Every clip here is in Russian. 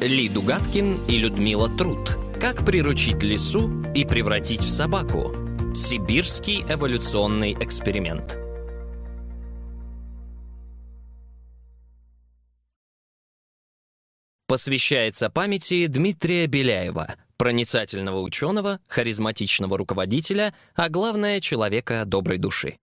Ли Дугаткин и Людмила Труд. Как приручить лису и превратить в собаку. Сибирский эволюционный эксперимент. Посвящается памяти Дмитрия Беляева, проницательного ученого, харизматичного руководителя, а главное, человека доброй души.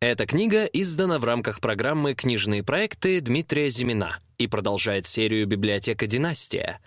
Эта книга издана в рамках программы «Книжные проекты» Дмитрия Зимина и продолжает серию «Библиотека Династия».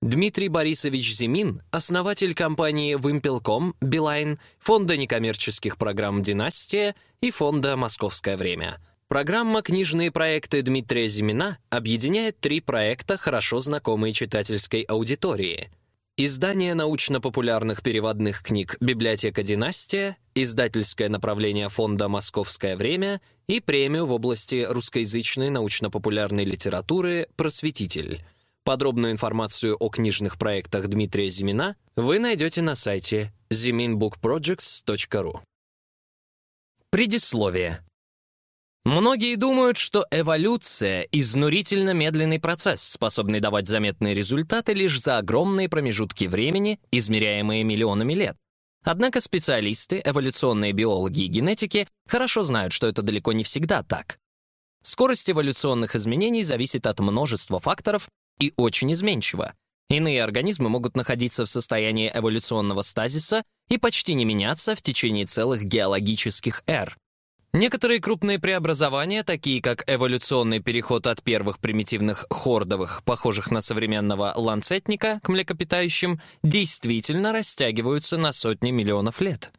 Дмитрий Борисович Зимин — основатель компании «Вымпелком», «Билайн», фонда некоммерческих программ «Династия» и фонда «Московское время». Программа «Книжные проекты» Дмитрия Зимина объединяет три проекта, хорошо знакомые читательской аудитории — Издание научно-популярных переводных книг «Библиотека Династия», издательское направление фонда «Московское время» и премию в области русскоязычной научно-популярной литературы «Просветитель». Подробную информацию о книжных проектах Дмитрия Зимина вы найдете на сайте ziminbookprojects.ru. Предисловие. Многие думают, что эволюция — изнурительно медленный процесс, способный давать заметные результаты лишь за огромные промежутки времени, измеряемые миллионами лет. Однако специалисты, эволюционные биологи и генетики хорошо знают, что это далеко не всегда так. Скорость эволюционных изменений зависит от множества факторов и очень изменчива. Иные организмы могут находиться в состоянии эволюционного стазиса и почти не меняться в течение целых геологических эр. Некоторые крупные преобразования, такие как эволюционный переход от первых примитивных хордовых, похожих на современного ланцетника, к млекопитающим, действительно растягиваются на сотни миллионов лет.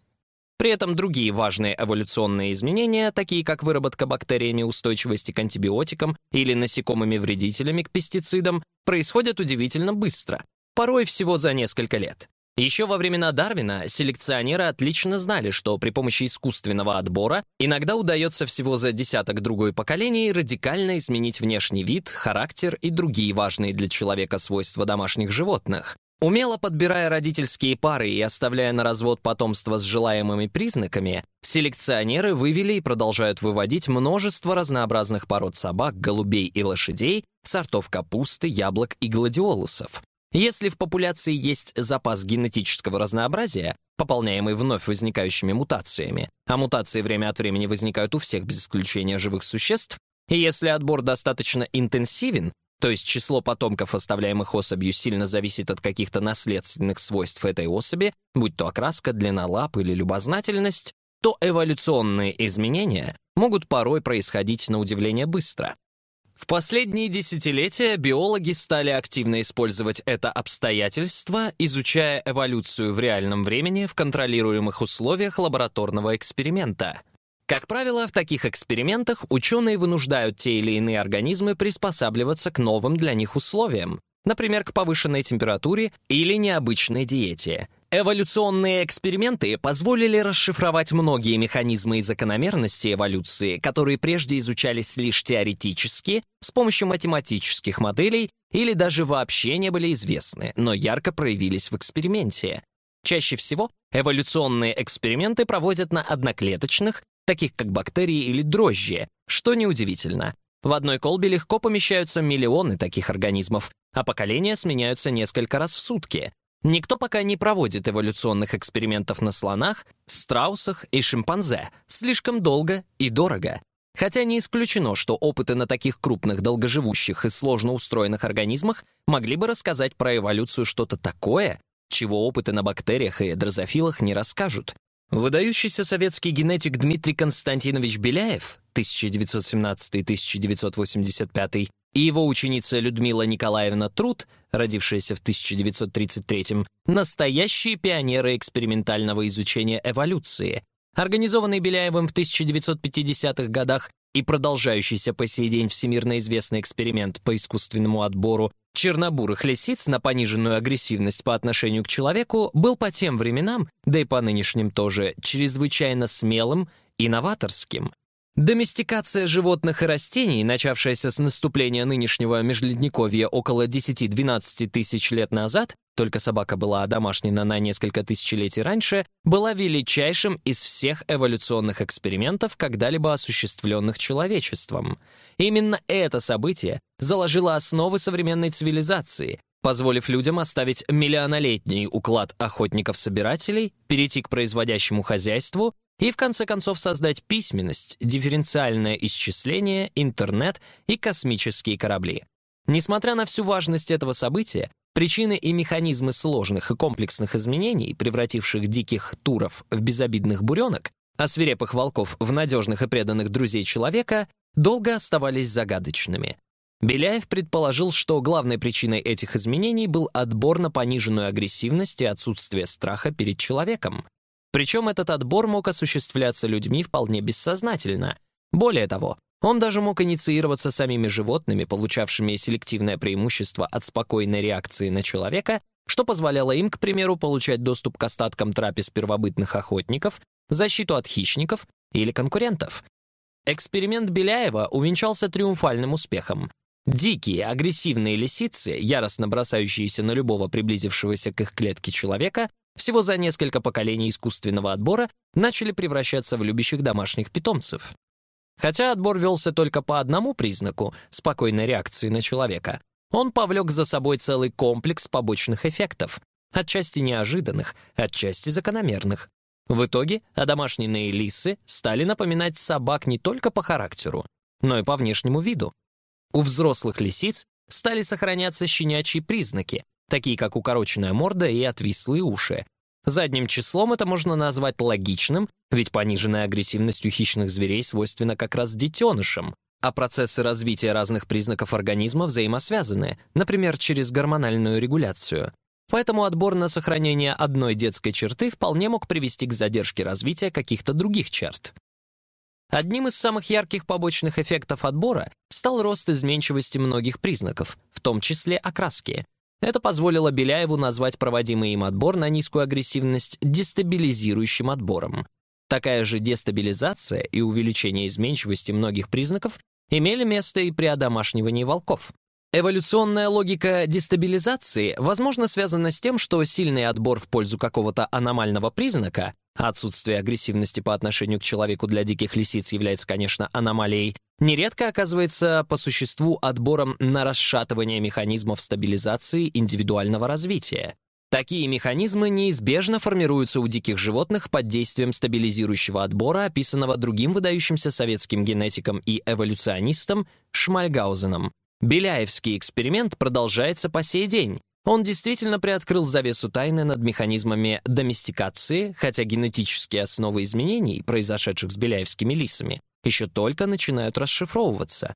При этом другие важные эволюционные изменения, такие как выработка бактериями устойчивости к антибиотикам или насекомыми-вредителями к пестицидам, происходят удивительно быстро, порой всего за несколько лет. Еще во времена Дарвина селекционеры отлично знали, что при помощи искусственного отбора иногда удается всего за десяток другой поколений радикально изменить внешний вид, характер и другие важные для человека свойства домашних животных. Умело подбирая родительские пары и оставляя на развод потомство с желаемыми признаками, селекционеры вывели и продолжают выводить множество разнообразных пород собак, голубей и лошадей, сортов капусты, яблок и гладиолусов. Если в популяции есть запас генетического разнообразия, пополняемый вновь возникающими мутациями, а мутации время от времени возникают у всех без исключения живых существ, и если отбор достаточно интенсивен, то есть число потомков, оставляемых особью, сильно зависит от каких-то наследственных свойств этой особи, будь то окраска, длина лап или любознательность, то эволюционные изменения могут порой происходить на удивление быстро. В последние десятилетия биологи стали активно использовать это обстоятельство, изучая эволюцию в реальном времени в контролируемых условиях лабораторного эксперимента. Как правило, в таких экспериментах ученые вынуждают те или иные организмы приспосабливаться к новым для них условиям, например, к повышенной температуре или необычной диете — Эволюционные эксперименты позволили расшифровать многие механизмы и закономерности эволюции, которые прежде изучались лишь теоретически, с помощью математических моделей или даже вообще не были известны, но ярко проявились в эксперименте. Чаще всего эволюционные эксперименты проводят на одноклеточных, таких как бактерии или дрожжи, что неудивительно. В одной колбе легко помещаются миллионы таких организмов, а поколения сменяются несколько раз в сутки. Никто пока не проводит эволюционных экспериментов на слонах, страусах и шимпанзе. Слишком долго и дорого. Хотя не исключено, что опыты на таких крупных, долгоживущих и сложно устроенных организмах могли бы рассказать про эволюцию что-то такое, чего опыты на бактериях и дрозофилах не расскажут. Выдающийся советский генетик Дмитрий Константинович Беляев 1917-1985 и его ученица Людмила Николаевна Труд, родившаяся в 1933-м, настоящие пионеры экспериментального изучения эволюции, организованный Беляевым в 1950-х годах и продолжающийся по сей день всемирно известный эксперимент по искусственному отбору чернобурых лисиц на пониженную агрессивность по отношению к человеку был по тем временам, да и по нынешним тоже, чрезвычайно смелым и новаторским. Доместикация животных и растений, начавшаяся с наступления нынешнего межледниковья около 10-12 тысяч лет назад, только собака была одомашнена на несколько тысячелетий раньше, была величайшим из всех эволюционных экспериментов, когда-либо осуществленных человечеством. Именно это событие заложило основы современной цивилизации, позволив людям оставить миллионолетний уклад охотников-собирателей, перейти к производящему хозяйству и, в конце концов, создать письменность, дифференциальное исчисление, интернет и космические корабли. Несмотря на всю важность этого события, причины и механизмы сложных и комплексных изменений, превративших диких туров в безобидных буренок, а свирепых волков в надежных и преданных друзей человека, долго оставались загадочными. Беляев предположил, что главной причиной этих изменений был отбор на пониженную агрессивность и отсутствие страха перед человеком. Причем этот отбор мог осуществляться людьми вполне бессознательно. Более того, он даже мог инициироваться самими животными, получавшими селективное преимущество от спокойной реакции на человека, что позволяло им, к примеру, получать доступ к остаткам трапез первобытных охотников, защиту от хищников или конкурентов. Эксперимент Беляева увенчался триумфальным успехом. Дикие, агрессивные лисицы, яростно бросающиеся на любого приблизившегося к их клетке человека, всего за несколько поколений искусственного отбора начали превращаться в любящих домашних питомцев. Хотя отбор велся только по одному признаку — спокойной реакции на человека, он повлек за собой целый комплекс побочных эффектов, отчасти неожиданных, отчасти закономерных. В итоге одомашненные лисы стали напоминать собак не только по характеру, но и по внешнему виду. У взрослых лисиц стали сохраняться щенячьи признаки, такие как укороченная морда и отвислые уши, Задним числом это можно назвать логичным, ведь пониженная агрессивность у хищных зверей свойственна как раз детенышам, а процессы развития разных признаков организма взаимосвязаны, например, через гормональную регуляцию. Поэтому отбор на сохранение одной детской черты вполне мог привести к задержке развития каких-то других черт. Одним из самых ярких побочных эффектов отбора стал рост изменчивости многих признаков, в том числе окраски. Это позволило Беляеву назвать проводимый им отбор на низкую агрессивность дестабилизирующим отбором. Такая же дестабилизация и увеличение изменчивости многих признаков имели место и при одомашнивании волков. Эволюционная логика дестабилизации, возможно, связана с тем, что сильный отбор в пользу какого-то аномального признака Отсутствие агрессивности по отношению к человеку для диких лисиц является, конечно, аномалией. Нередко оказывается по существу отбором на расшатывание механизмов стабилизации индивидуального развития. Такие механизмы неизбежно формируются у диких животных под действием стабилизирующего отбора, описанного другим выдающимся советским генетиком и эволюционистом Шмальгаузеном. Беляевский эксперимент продолжается по сей день, он действительно приоткрыл завесу тайны над механизмами доместикации, хотя генетические основы изменений, произошедших с беляевскими лисами, еще только начинают расшифровываться.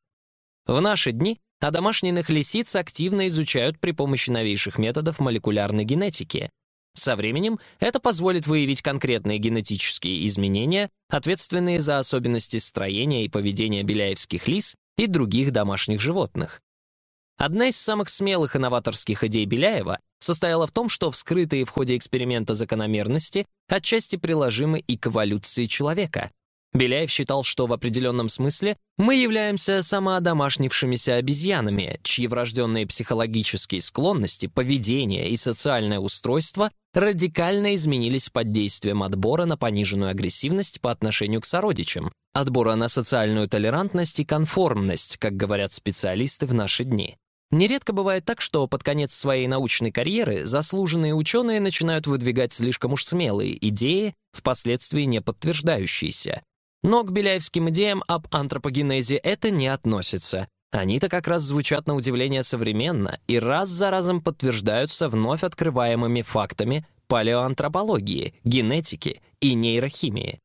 В наши дни одомашненных лисиц активно изучают при помощи новейших методов молекулярной генетики. Со временем это позволит выявить конкретные генетические изменения, ответственные за особенности строения и поведения беляевских лис и других домашних животных. Одна из самых смелых и новаторских идей Беляева состояла в том, что вскрытые в ходе эксперимента закономерности отчасти приложимы и к эволюции человека. Беляев считал, что в определенном смысле мы являемся самоодомашнившимися обезьянами, чьи врожденные психологические склонности, поведение и социальное устройство радикально изменились под действием отбора на пониженную агрессивность по отношению к сородичам, отбора на социальную толерантность и конформность, как говорят специалисты в наши дни. Нередко бывает так, что под конец своей научной карьеры заслуженные ученые начинают выдвигать слишком уж смелые идеи, впоследствии не подтверждающиеся. Но к беляевским идеям об антропогенезе это не относится. Они-то как раз звучат на удивление современно и раз за разом подтверждаются вновь открываемыми фактами палеоантропологии, генетики и нейрохимии.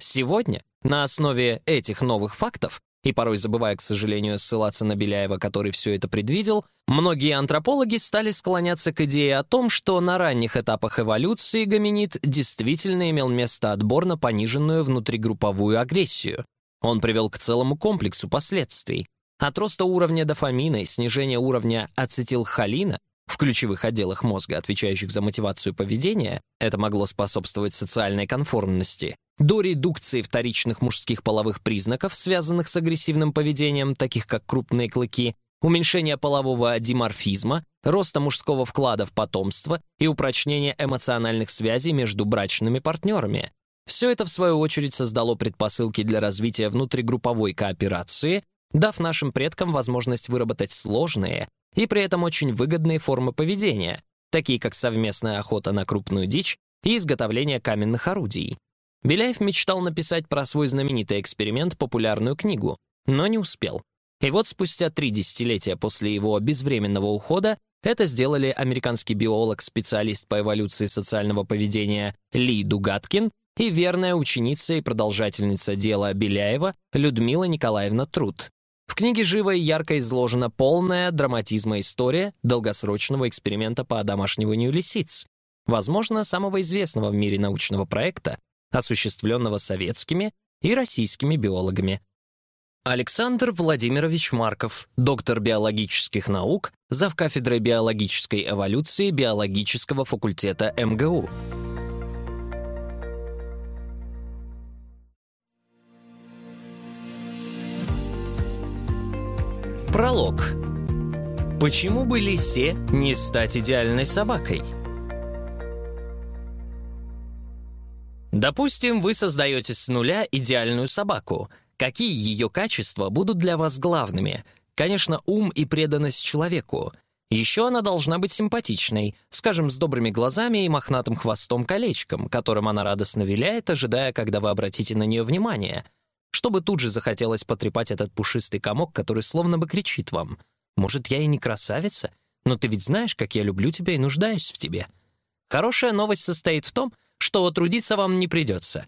Сегодня на основе этих новых фактов и порой забывая, к сожалению, ссылаться на Беляева, который все это предвидел, многие антропологи стали склоняться к идее о том, что на ранних этапах эволюции гоминид действительно имел место отбор на пониженную внутригрупповую агрессию. Он привел к целому комплексу последствий. От роста уровня дофамина и снижения уровня ацетилхолина в ключевых отделах мозга, отвечающих за мотивацию поведения, это могло способствовать социальной конформности, до редукции вторичных мужских половых признаков, связанных с агрессивным поведением, таких как крупные клыки, уменьшение полового диморфизма, роста мужского вклада в потомство и упрочнения эмоциональных связей между брачными партнерами. Все это, в свою очередь, создало предпосылки для развития внутригрупповой кооперации, дав нашим предкам возможность выработать сложные и при этом очень выгодные формы поведения, такие как совместная охота на крупную дичь и изготовление каменных орудий. Беляев мечтал написать про свой знаменитый эксперимент популярную книгу, но не успел. И вот спустя три десятилетия после его безвременного ухода это сделали американский биолог, специалист по эволюции социального поведения Ли Дугаткин и верная ученица и продолжательница дела Беляева Людмила Николаевна Труд. В книге живо и ярко изложена полная драматизма история долгосрочного эксперимента по одомашниванию лисиц, возможно, самого известного в мире научного проекта, осуществленного советскими и российскими биологами. Александр Владимирович Марков, доктор биологических наук, завкафедрой биологической эволюции биологического факультета МГУ. Пролог. Почему бы лисе не стать идеальной собакой? Допустим, вы создаете с нуля идеальную собаку. Какие ее качества будут для вас главными? Конечно, ум и преданность человеку. Еще она должна быть симпатичной, скажем, с добрыми глазами и мохнатым хвостом-колечком, которым она радостно виляет, ожидая, когда вы обратите на нее внимание. Чтобы тут же захотелось потрепать этот пушистый комок, который словно бы кричит вам. «Может, я и не красавица? Но ты ведь знаешь, как я люблю тебя и нуждаюсь в тебе». Хорошая новость состоит в том, что трудиться вам не придется.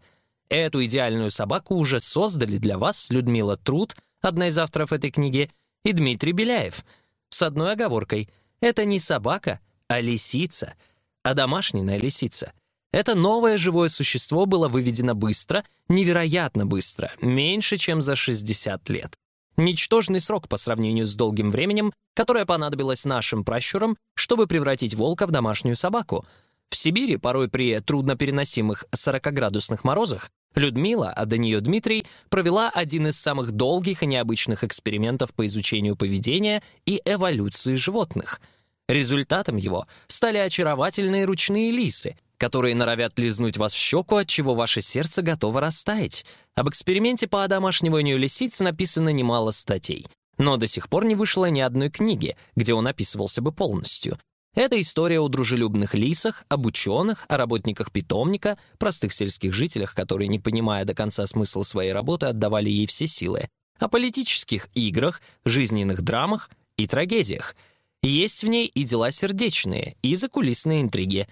Эту идеальную собаку уже создали для вас Людмила Труд, одна из авторов этой книги, и Дмитрий Беляев. С одной оговоркой. Это не собака, а лисица. А домашняя лисица. Это новое живое существо было выведено быстро, невероятно быстро, меньше, чем за 60 лет. Ничтожный срок по сравнению с долгим временем, которое понадобилось нашим пращурам, чтобы превратить волка в домашнюю собаку — в Сибири, порой при труднопереносимых 40-градусных морозах, Людмила, а до нее Дмитрий, провела один из самых долгих и необычных экспериментов по изучению поведения и эволюции животных. Результатом его стали очаровательные ручные лисы, которые норовят лизнуть вас в щеку, от чего ваше сердце готово растаять. Об эксперименте по одомашниванию лисиц написано немало статей. Но до сих пор не вышло ни одной книги, где он описывался бы полностью. Это история о дружелюбных лисах, об ученых, о работниках питомника, простых сельских жителях, которые, не понимая до конца смысл своей работы, отдавали ей все силы, о политических играх, жизненных драмах и трагедиях. Есть в ней и дела сердечные, и закулисные интриги.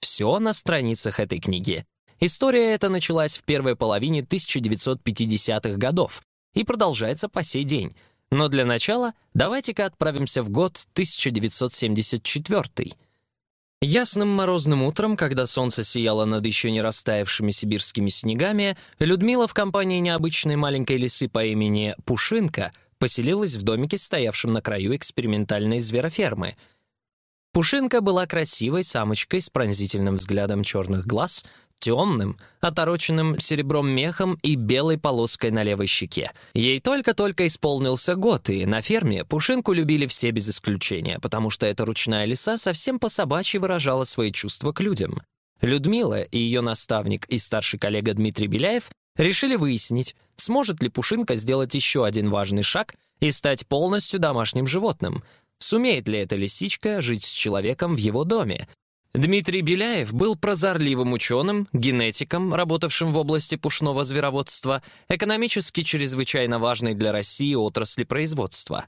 Все на страницах этой книги. История эта началась в первой половине 1950-х годов и продолжается по сей день — но для начала давайте-ка отправимся в год 1974. Ясным морозным утром, когда солнце сияло над еще не растаявшими сибирскими снегами, Людмила в компании необычной маленькой лисы по имени Пушинка поселилась в домике, стоявшем на краю экспериментальной зверофермы — Пушинка была красивой самочкой с пронзительным взглядом черных глаз, темным, отороченным серебром мехом и белой полоской на левой щеке. Ей только-только исполнился год, и на ферме Пушинку любили все без исключения, потому что эта ручная лиса совсем по-собачьи выражала свои чувства к людям. Людмила и ее наставник и старший коллега Дмитрий Беляев решили выяснить, сможет ли Пушинка сделать еще один важный шаг и стать полностью домашним животным — Сумеет ли эта лисичка жить с человеком в его доме? Дмитрий Беляев был прозорливым ученым, генетиком, работавшим в области пушного звероводства, экономически чрезвычайно важной для России отрасли производства.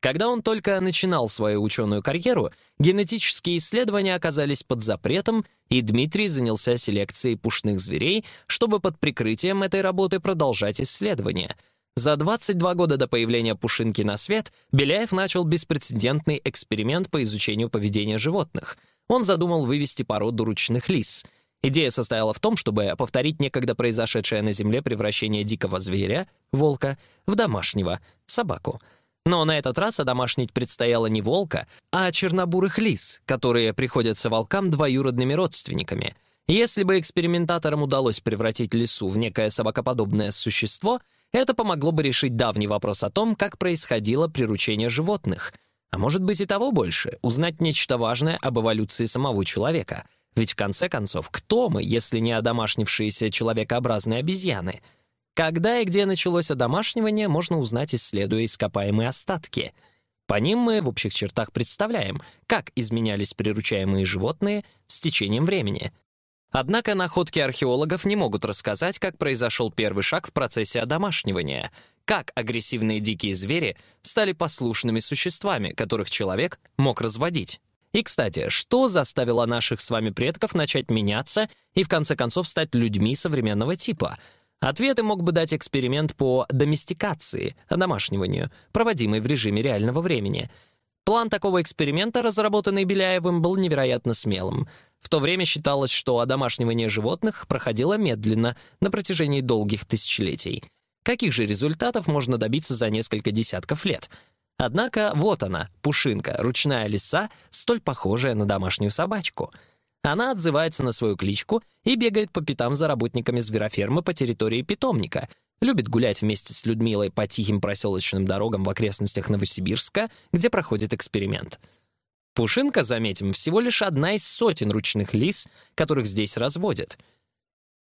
Когда он только начинал свою ученую карьеру, генетические исследования оказались под запретом, и Дмитрий занялся селекцией пушных зверей, чтобы под прикрытием этой работы продолжать исследования — за 22 года до появления Пушинки на свет Беляев начал беспрецедентный эксперимент по изучению поведения животных. Он задумал вывести породу ручных лис. Идея состояла в том, чтобы повторить некогда произошедшее на Земле превращение дикого зверя, волка, в домашнего, собаку. Но на этот раз одомашнить предстояло не волка, а чернобурых лис, которые приходятся волкам двоюродными родственниками. Если бы экспериментаторам удалось превратить лису в некое собакоподобное существо — это помогло бы решить давний вопрос о том, как происходило приручение животных. А может быть и того больше, узнать нечто важное об эволюции самого человека. Ведь в конце концов, кто мы, если не одомашнившиеся человекообразные обезьяны? Когда и где началось одомашнивание, можно узнать, исследуя ископаемые остатки. По ним мы в общих чертах представляем, как изменялись приручаемые животные с течением времени. Однако находки археологов не могут рассказать, как произошел первый шаг в процессе одомашнивания — как агрессивные дикие звери стали послушными существами, которых человек мог разводить. И, кстати, что заставило наших с вами предков начать меняться и, в конце концов, стать людьми современного типа? Ответы мог бы дать эксперимент по доместикации, одомашниванию, проводимый в режиме реального времени. План такого эксперимента, разработанный Беляевым, был невероятно смелым. В то время считалось, что одомашнивание животных проходило медленно на протяжении долгих тысячелетий. Каких же результатов можно добиться за несколько десятков лет? Однако вот она, пушинка, ручная лиса, столь похожая на домашнюю собачку. Она отзывается на свою кличку и бегает по пятам за работниками зверофермы по территории питомника, любит гулять вместе с Людмилой по тихим проселочным дорогам в окрестностях Новосибирска, где проходит эксперимент. Пушинка, заметим, всего лишь одна из сотен ручных лис, которых здесь разводят —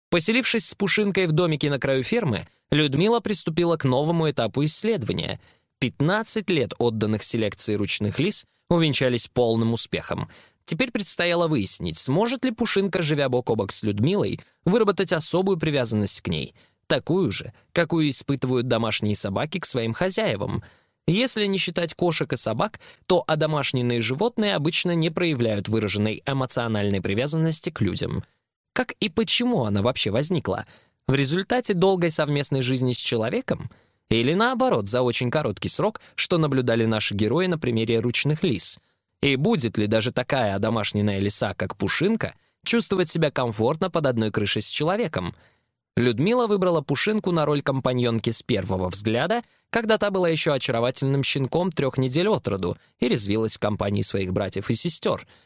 Поселившись с Пушинкой в домике на краю фермы, Людмила приступила к новому этапу исследования. 15 лет отданных селекции ручных лис увенчались полным успехом. Теперь предстояло выяснить, сможет ли Пушинка, живя бок о бок с Людмилой, выработать особую привязанность к ней, такую же, какую испытывают домашние собаки к своим хозяевам. Если не считать кошек и собак, то одомашненные животные обычно не проявляют выраженной эмоциональной привязанности к людям — как и почему она вообще возникла? В результате долгой совместной жизни с человеком? Или наоборот, за очень короткий срок, что наблюдали наши герои на примере ручных лис? И будет ли даже такая домашняя лиса, как Пушинка, чувствовать себя комфортно под одной крышей с человеком? Людмила выбрала Пушинку на роль компаньонки с первого взгляда, когда та была еще очаровательным щенком трех недель от роду и резвилась в компании своих братьев и сестер —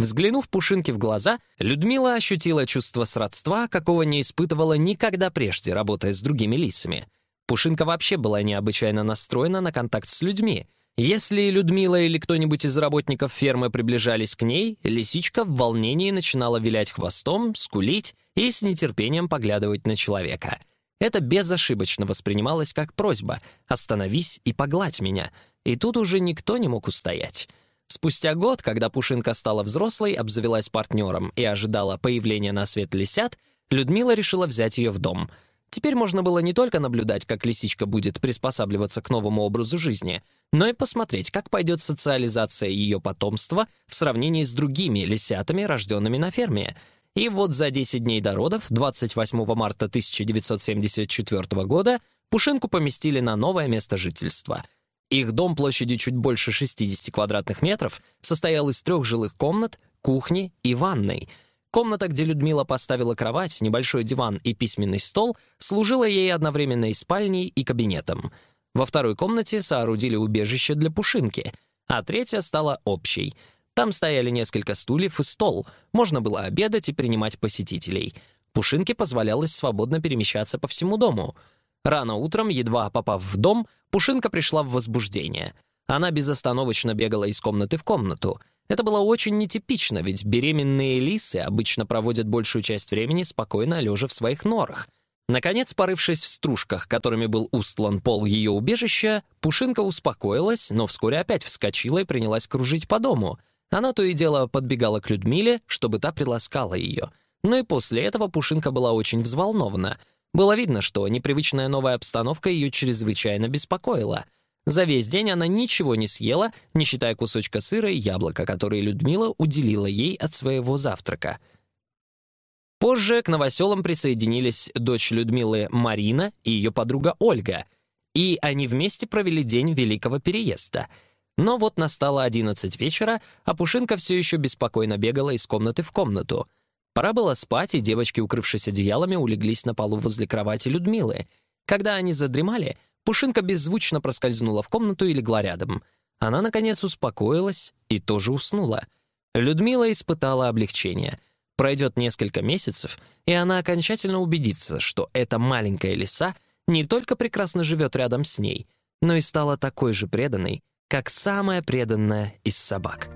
Взглянув Пушинке в глаза, Людмила ощутила чувство сродства, какого не испытывала никогда прежде, работая с другими лисами. Пушинка вообще была необычайно настроена на контакт с людьми. Если Людмила или кто-нибудь из работников фермы приближались к ней, лисичка в волнении начинала вилять хвостом, скулить и с нетерпением поглядывать на человека. Это безошибочно воспринималось как просьба «остановись и погладь меня», и тут уже никто не мог устоять. Спустя год, когда Пушинка стала взрослой, обзавелась партнером и ожидала появления на свет лисят, Людмила решила взять ее в дом. Теперь можно было не только наблюдать, как лисичка будет приспосабливаться к новому образу жизни, но и посмотреть, как пойдет социализация ее потомства в сравнении с другими лисятами, рожденными на ферме. И вот за 10 дней до родов, 28 марта 1974 года, Пушинку поместили на новое место жительства — их дом площадью чуть больше 60 квадратных метров состоял из трех жилых комнат, кухни и ванной. Комната, где Людмила поставила кровать, небольшой диван и письменный стол, служила ей одновременно и спальней, и кабинетом. Во второй комнате соорудили убежище для Пушинки, а третья стала общей. Там стояли несколько стульев и стол, можно было обедать и принимать посетителей. Пушинке позволялось свободно перемещаться по всему дому — Рано утром, едва попав в дом, Пушинка пришла в возбуждение. Она безостановочно бегала из комнаты в комнату. Это было очень нетипично, ведь беременные лисы обычно проводят большую часть времени спокойно лежа в своих норах. Наконец, порывшись в стружках, которыми был устлан пол ее убежища, Пушинка успокоилась, но вскоре опять вскочила и принялась кружить по дому. Она то и дело подбегала к Людмиле, чтобы та приласкала ее. Но и после этого Пушинка была очень взволнована — было видно, что непривычная новая обстановка ее чрезвычайно беспокоила. За весь день она ничего не съела, не считая кусочка сыра и яблока, которые Людмила уделила ей от своего завтрака. Позже к новоселам присоединились дочь Людмилы Марина и ее подруга Ольга, и они вместе провели день Великого Переезда. Но вот настало одиннадцать вечера, а Пушинка все еще беспокойно бегала из комнаты в комнату — Пора было спать, и девочки, укрывшись одеялами, улеглись на полу возле кровати Людмилы. Когда они задремали, Пушинка беззвучно проскользнула в комнату и легла рядом. Она, наконец, успокоилась и тоже уснула. Людмила испытала облегчение. Пройдет несколько месяцев, и она окончательно убедится, что эта маленькая лиса не только прекрасно живет рядом с ней, но и стала такой же преданной, как самая преданная из собак.